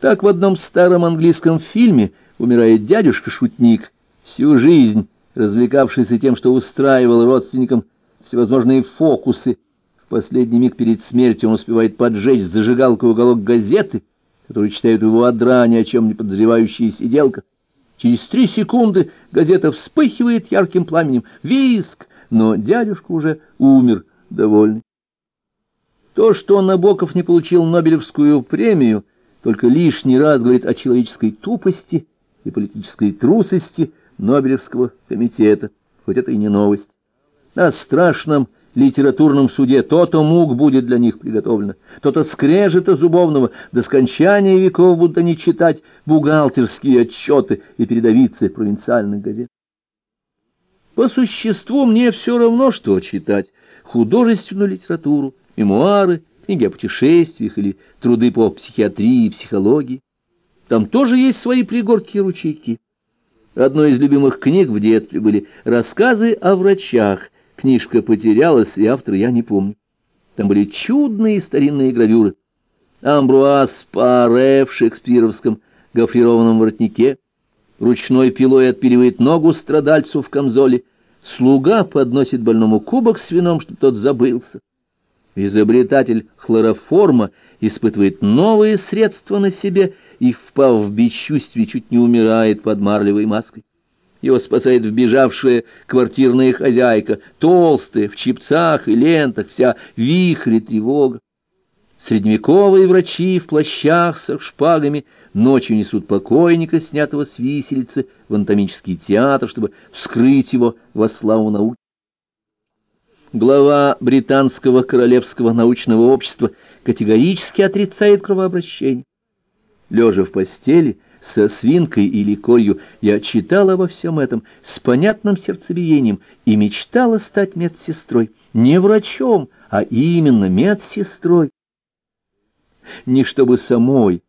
Так в одном старом английском фильме умирает дядюшка-шутник, всю жизнь развлекавшийся тем, что устраивал родственникам всевозможные фокусы. В последний миг перед смертью он успевает поджечь зажигалкой уголок газеты, которую читают его одра, ни о чем не подозревающая сиделка. Через три секунды газета вспыхивает ярким пламенем. Виск! Но дядюшка уже умер, довольный. То, что Набоков не получил Нобелевскую премию, только лишний раз говорит о человеческой тупости и политической трусости, Нобелевского комитета, хоть это и не новость. На страшном литературном суде то-то мук будет для них приготовлено, то-то скрежета зубовного, до скончания веков будут они читать бухгалтерские отчеты и передовицы провинциальных газет. По существу мне все равно, что читать художественную литературу, мемуары, книги о путешествиях или труды по психиатрии и психологии. Там тоже есть свои пригорки и ручейки. Одной из любимых книг в детстве были рассказы о врачах. Книжка потерялась, и автора я не помню. Там были чудные старинные гравюры. Амбруаз Паре в шекспировском гофрированном воротнике, ручной пилой отпиливает ногу страдальцу в камзоле, слуга подносит больному кубок с вином, чтобы тот забылся. Изобретатель хлороформа испытывает новые средства на себе и, впав в бесчувствие, чуть не умирает под марлевой маской. Его спасает вбежавшая квартирная хозяйка, толстая, в чепцах и лентах, вся вихрь и тревога. Средневековые врачи в плащах со шпагами ночью несут покойника, снятого с виселицы, в анатомический театр, чтобы вскрыть его во славу науки. Глава Британского королевского научного общества категорически отрицает кровообращение. Лежа в постели, со свинкой или корью, я читала обо всем этом с понятным сердцебиением и мечтала стать медсестрой. Не врачом, а именно медсестрой. Не чтобы самой,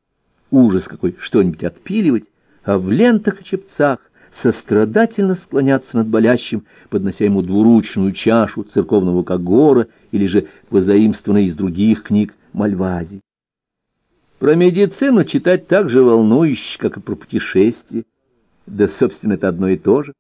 ужас какой, что-нибудь отпиливать, а в лентах и чепцах сострадательно склоняться над болящим, поднося ему двуручную чашу церковного когора или же позаимствованной из других книг Мальвази. Про медицину читать так же волнующе, как и про путешествия. Да, собственно, это одно и то же.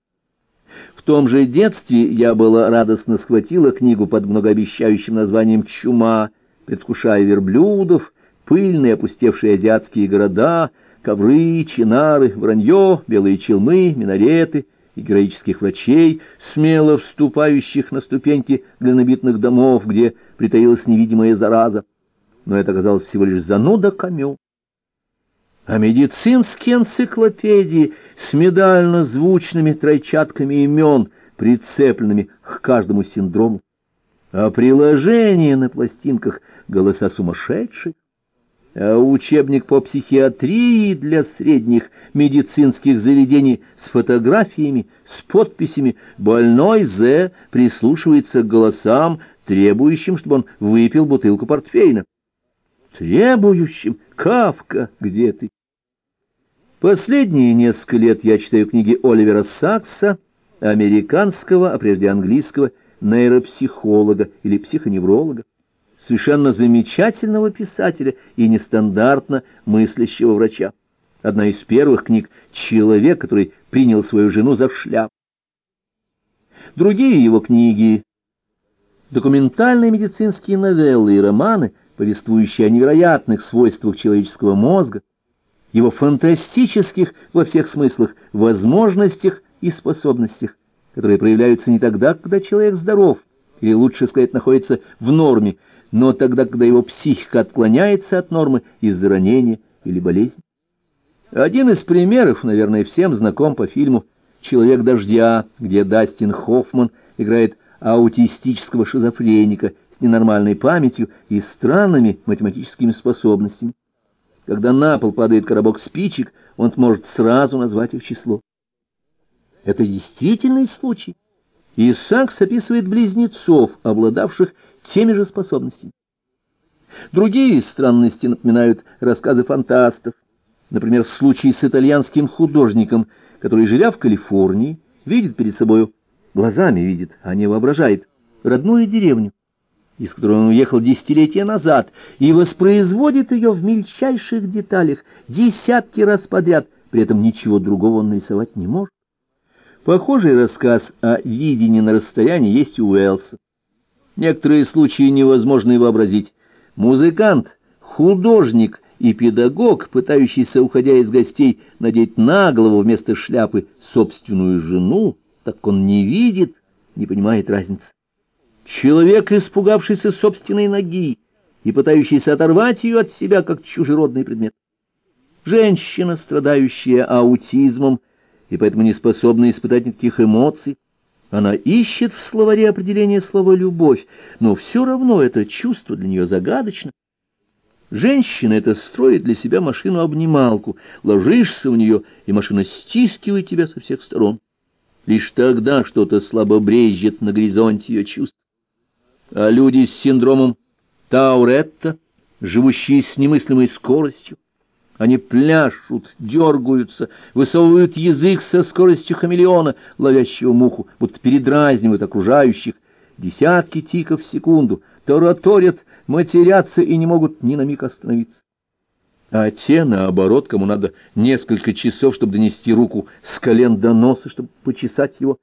В том же детстве я была радостно схватила книгу под многообещающим названием «Чума», предвкушая верблюдов, пыльные опустевшие азиатские города, ковры, чинары, вранье, белые челмы, минареты и героических врачей, смело вступающих на ступеньки глинобитных домов, где притаилась невидимая зараза. Но это оказалось всего лишь зануда камю. А медицинские энциклопедии с медально-звучными тройчатками имен, прицепленными к каждому синдрому, а приложения на пластинках голоса сумасшедших, а учебник по психиатрии для средних медицинских заведений с фотографиями, с подписями «Больной З» прислушивается к голосам, требующим, чтобы он выпил бутылку портфейна. Требующим? Кавка, где ты? Последние несколько лет я читаю книги Оливера Сакса, американского, а прежде английского, нейропсихолога или психоневролога совершенно замечательного писателя и нестандартно мыслящего врача. Одна из первых книг «Человек, который принял свою жену за шляп». Другие его книги – документальные медицинские новеллы и романы, повествующие о невероятных свойствах человеческого мозга, его фантастических во всех смыслах возможностях и способностях, которые проявляются не тогда, когда человек здоров, или, лучше сказать, находится в норме, но тогда, когда его психика отклоняется от нормы из-за ранения или болезни. Один из примеров, наверное, всем знаком по фильму «Человек дождя», где Дастин Хоффман играет аутистического шизофреника с ненормальной памятью и странными математическими способностями. Когда на пол падает коробок спичек, он может сразу назвать их число. Это действительный случай. И Сакс описывает близнецов, обладавших теми же способностями. Другие странности напоминают рассказы фантастов. Например, случай с итальянским художником, который, живя в Калифорнии, видит перед собой, глазами видит, а не воображает, родную деревню, из которой он уехал десятилетия назад, и воспроизводит ее в мельчайших деталях, десятки раз подряд, при этом ничего другого он нарисовать не может. Похожий рассказ о видении на расстоянии есть у Уэллса. Некоторые случаи невозможно и вообразить. Музыкант, художник и педагог, пытающийся, уходя из гостей, надеть на голову вместо шляпы собственную жену, так он не видит, не понимает разницы. Человек, испугавшийся собственной ноги и пытающийся оторвать ее от себя, как чужеродный предмет. Женщина, страдающая аутизмом, и поэтому не способна испытать никаких эмоций. Она ищет в словаре определение слова «любовь», но все равно это чувство для нее загадочно. Женщина это строит для себя машину-обнималку, ложишься в нее, и машина стискивает тебя со всех сторон. Лишь тогда что-то слабо брежет на горизонте ее чувств. А люди с синдромом Тауретта, живущие с немыслимой скоростью, они пляшут, дергаются, высовывают язык со скоростью хамелеона, ловящего муху, будто передразнивают окружающих. Десятки тиков в секунду, тараторят, матерятся и не могут ни на миг остановиться. А те, наоборот, кому надо несколько часов, чтобы донести руку с колен до носа, чтобы почесать его.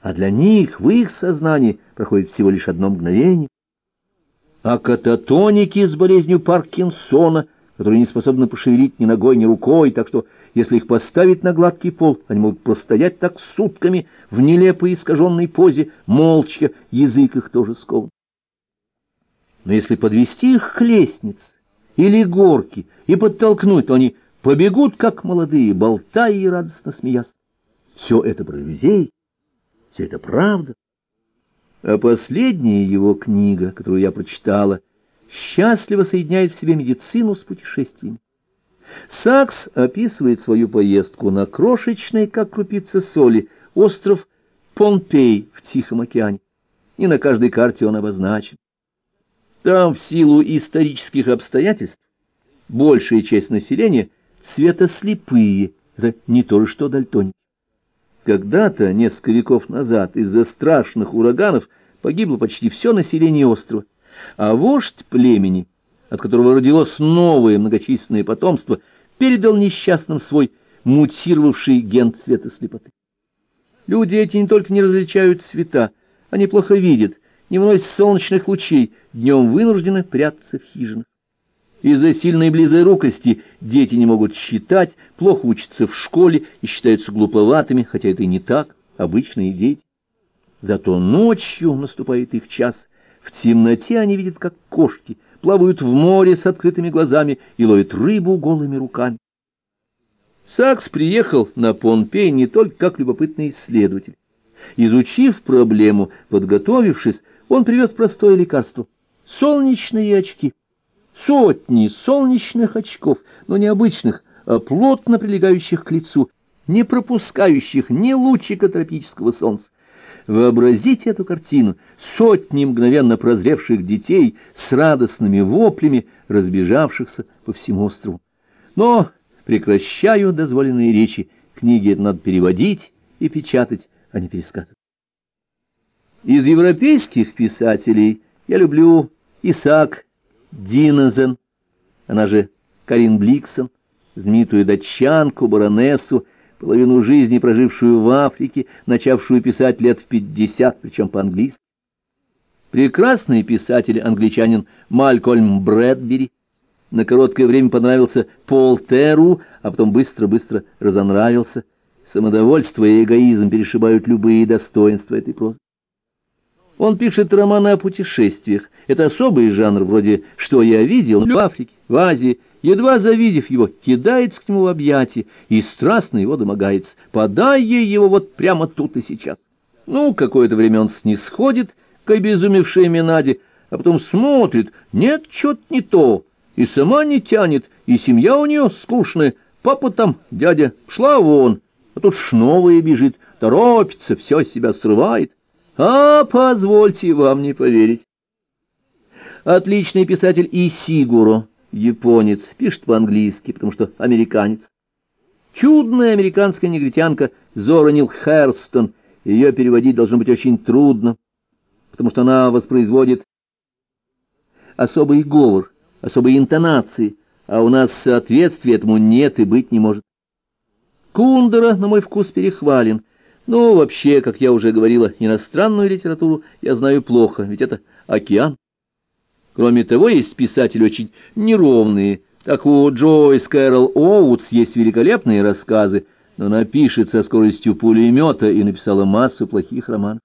А для них, в их сознании, проходит всего лишь одно мгновение. А кататоники с болезнью Паркинсона — которые не способны пошевелить ни ногой, ни рукой, так что, если их поставить на гладкий пол, они могут простоять так сутками в нелепой искаженной позе, молча, язык их тоже скован. Но если подвести их к лестнице или горке и подтолкнуть, то они побегут, как молодые, болтая и радостно смеясь. Все это про людей, все это правда. А последняя его книга, которую я прочитала, счастливо соединяет в себе медицину с путешествиями. Сакс описывает свою поездку на крошечный, как крупица соли, остров Помпей в Тихом океане. И на каждой карте он обозначен. Там, в силу исторических обстоятельств, большая часть населения цветослепые, это не то же что дальтоники. Когда-то, несколько веков назад, из-за страшных ураганов погибло почти все население острова а вождь племени, от которого родилось новое многочисленное потомство, передал несчастным свой мутировавший ген цвета слепоты. Люди эти не только не различают цвета, они плохо видят, не выносят солнечных лучей, днем вынуждены прятаться в хижинах. Из-за сильной близорукости дети не могут считать, плохо учатся в школе и считаются глуповатыми, хотя это и не так. обычные дети. Зато ночью наступает их час. В темноте они видят, как кошки плавают в море с открытыми глазами и ловят рыбу голыми руками. Сакс приехал на Помпей не только как любопытный исследователь. Изучив проблему, подготовившись, он привез простое лекарство — солнечные очки. Сотни солнечных очков, но не обычных, а плотно прилегающих к лицу, не пропускающих ни лучика тропического солнца. Вообразите эту картину. Сотни мгновенно прозревших детей с радостными воплями, разбежавшихся по всему острову. Но прекращаю дозволенные речи. Книги надо переводить и печатать, а не пересказывать. Из европейских писателей я люблю Исаак Динозен, она же Карин Бликсон, знаменитую датчанку, баронессу, половину жизни прожившую в Африке, начавшую писать лет в пятьдесят, причем по-английски. Прекрасный писатель-англичанин Малькольм Брэдбери. На короткое время понравился Пол Теру, а потом быстро-быстро разонравился. Самодовольство и эгоизм перешибают любые достоинства этой прозы. Он пишет романы о путешествиях. Это особый жанр, вроде «Что я видел» в Африке, в Азии. Едва завидев его, кидается к нему в объятия и страстно его домогается. Подай ей его вот прямо тут и сейчас. Ну, какое-то время он снисходит к обезумевшей Минаде, а потом смотрит, нет, что-то не то, и сама не тянет, и семья у нее скучная, папа там, дядя, шла вон, а тут шновая бежит, торопится, все с себя срывает. А позвольте вам не поверить. Отличный писатель Исигуро, японец, пишет по-английски, потому что американец. Чудная американская негритянка Зора Нил Херстон, ее переводить должно быть очень трудно, потому что она воспроизводит особый говор, особые интонации, а у нас соответствия этому нет и быть не может. Кундера, на мой вкус, перехвален — но вообще, как я уже говорила, иностранную литературу я знаю плохо, ведь это океан. Кроме того, есть писатели очень неровные. Так у Джойс Кэрол Оутс есть великолепные рассказы, но она пишет со скоростью пулемета и написала массу плохих романов.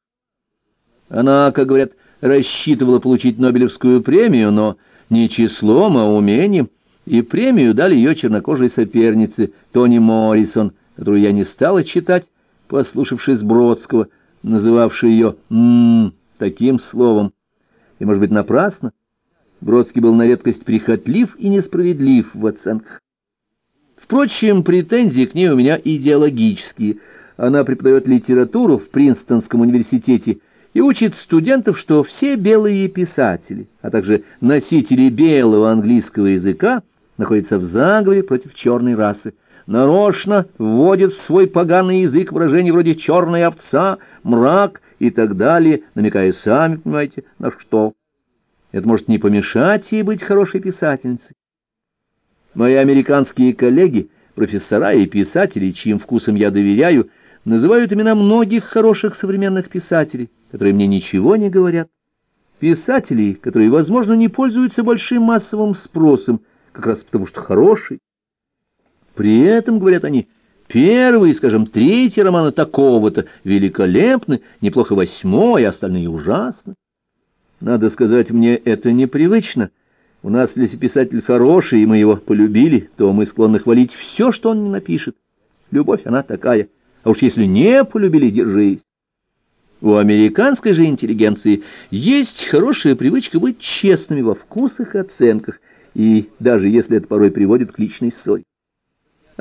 Она, как говорят, рассчитывала получить Нобелевскую премию, но не числом, а умением, и премию дали ее чернокожей сопернице Тони Моррисон, которую я не стала читать, послушавшись Бродского, называвший ее «м-м» таким словом. И, может быть, напрасно. Бродский был на редкость прихотлив и несправедлив в оценках. Впрочем, претензии к ней у меня идеологические. Она преподает литературу в Принстонском университете и учит студентов, что все белые писатели, а также носители белого английского языка находятся в заговоре против черной расы нарочно вводит в свой поганый язык выражения вроде «черная овца», «мрак» и так далее, намекая сами, понимаете, на что. Это может не помешать ей быть хорошей писательницей. Мои американские коллеги, профессора и писатели, чьим вкусом я доверяю, называют имена многих хороших современных писателей, которые мне ничего не говорят. Писателей, которые, возможно, не пользуются большим массовым спросом, как раз потому что хорошие. При этом, говорят они, первый, скажем, третий романы такого-то великолепны, неплохо восьмой, а остальные ужасны. Надо сказать, мне это непривычно. У нас, если писатель хороший, и мы его полюбили, то мы склонны хвалить все, что он не напишет. Любовь она такая. А уж если не полюбили, держись. У американской же интеллигенции есть хорошая привычка быть честными во вкусах и оценках, и даже если это порой приводит к личной ссоре.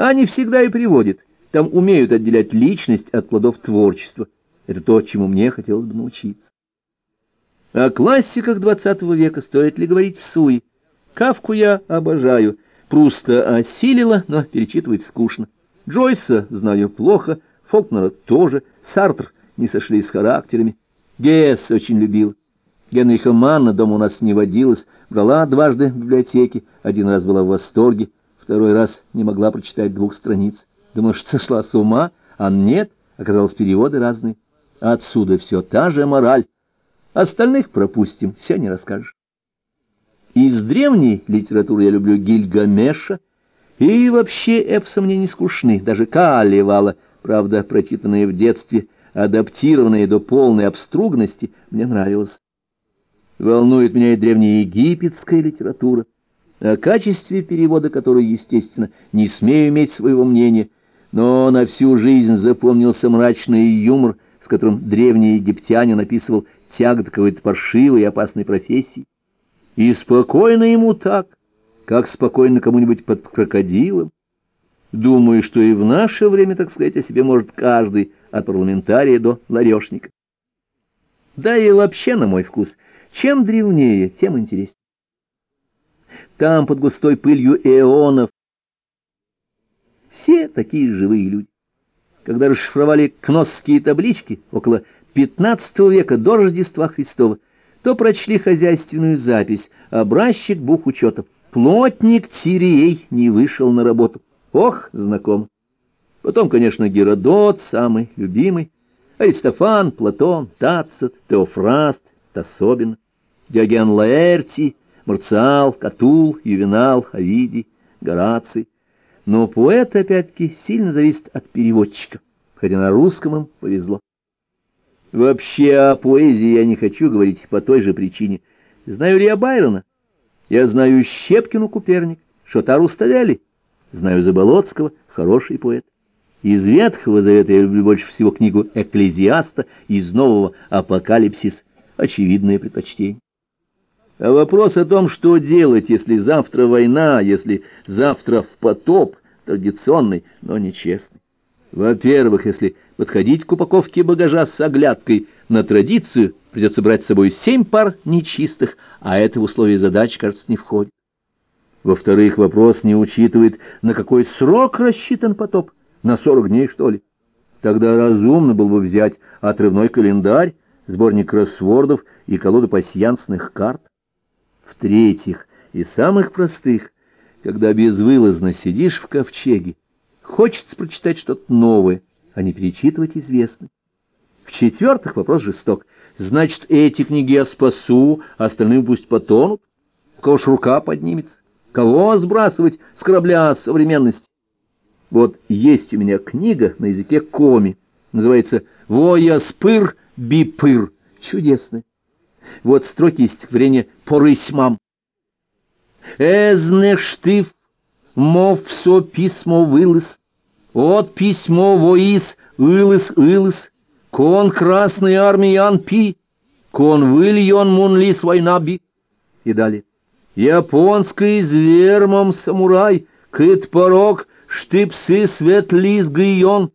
А не всегда и приводит. Там умеют отделять личность от плодов творчества. Это то, чему мне хотелось бы научиться. О классиках XX века стоит ли говорить в суе? Кавку я обожаю. Пруста осилила, но перечитывать скучно. Джойса знаю плохо, Фолкнера тоже, Сартр не сошли с характерами. Гесс очень любил. Генриха Манна дома у нас не водилось, брала дважды в библиотеке, один раз была в восторге. Второй раз не могла прочитать двух страниц. Думала, что сошла с ума, а нет, оказалось, переводы разные. Отсюда все та же мораль. Остальных пропустим, все не расскажешь. Из древней литературы я люблю Гильгамеша, и вообще эпсы мне не скучны, даже Калевала, правда, прочитанные в детстве, адаптированная до полной обстругности, мне нравилась. Волнует меня и древнеегипетская литература, о качестве перевода которой, естественно, не смею иметь своего мнения, но на всю жизнь запомнился мрачный юмор, с которым древний египтянин описывал тягот какой-то паршивой и опасной профессии. И спокойно ему так, как спокойно кому-нибудь под крокодилом. Думаю, что и в наше время, так сказать, о себе может каждый, от парламентария до ларешника. Да и вообще, на мой вкус, чем древнее, тем интереснее. Там, под густой пылью эонов, все такие живые люди. Когда расшифровали кносские таблички около XV века до Рождества Христова, то прочли хозяйственную запись, образчик бухучета. Плотник Тирией не вышел на работу. Ох, знаком. Потом, конечно, Геродот, самый любимый, Аристофан, Платон, Тацит, Теофраст, Тособин, Диоген Лаэртий, Марциал, Катул, Ювенал, Овидий, Гораций. Но поэт, опять-таки, сильно зависит от переводчика, хотя на русском им повезло. Вообще о поэзии я не хочу говорить по той же причине. Знаю ли я Байрона? Я знаю Щепкину Куперник, Шотару Ставяли, знаю Заболоцкого, хороший поэт. Из Ветхого Завета я люблю больше всего книгу «Экклезиаста», из Нового «Апокалипсис» — очевидное предпочтение. А вопрос о том, что делать, если завтра война, если завтра в потоп, традиционный, но нечестный. Во-первых, если подходить к упаковке багажа с оглядкой на традицию, придется брать с собой семь пар нечистых, а это в условии задач, кажется, не входит. Во-вторых, вопрос не учитывает, на какой срок рассчитан потоп. На сорок дней, что ли? Тогда разумно было бы взять отрывной календарь, сборник кроссвордов и колоду пасьянсных карт. В-третьих, и самых простых, когда безвылазно сидишь в ковчеге, хочется прочитать что-то новое, а не перечитывать известное. В-четвертых, вопрос жесток. Значит, эти книги я спасу, а остальные пусть потонут? У кого ж рука поднимется? Кого сбрасывать с корабля современности? Вот есть у меня книга на языке коми, называется «Вояспыр бипыр». Чудесная. Вот строки из стихотворения «Порысьмам». «Эзне штыф, мов все письмо вылыз, от письмо воис, ылыз, ылыз, кон красной армии анпи, кон выльон мунлис войнаби». И далее. «Японский звермом самурай, кыт порог, штыпсы светлиз гийон,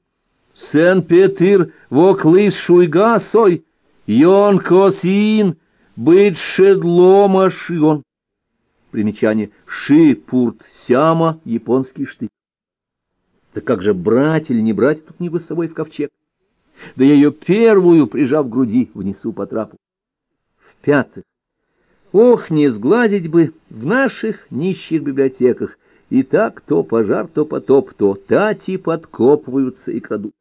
Сен-Петыр воклыс шуйгасой, йон косин, быть шедлом ашион». Примечание «Ши-пурт сяма» — японский штык. Да как же брать или не брать эту книгу с собой в ковчег? Да я ее первую, прижав к груди, внесу по трапу. В-пятых, ох, не сгладить бы в наших нищих библиотеках и так то пожар, то потоп, то тати подкопываются и крадут.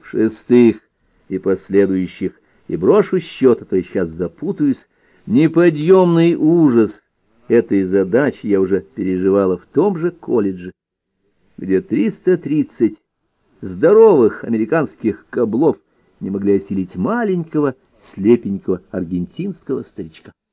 В-шестых и последующих, и брошу счета, то сейчас запутаюсь, неподъемный ужас этой задачи я уже переживала в том же колледже, где 330 здоровых американских каблов не могли осилить маленького слепенького аргентинского старичка.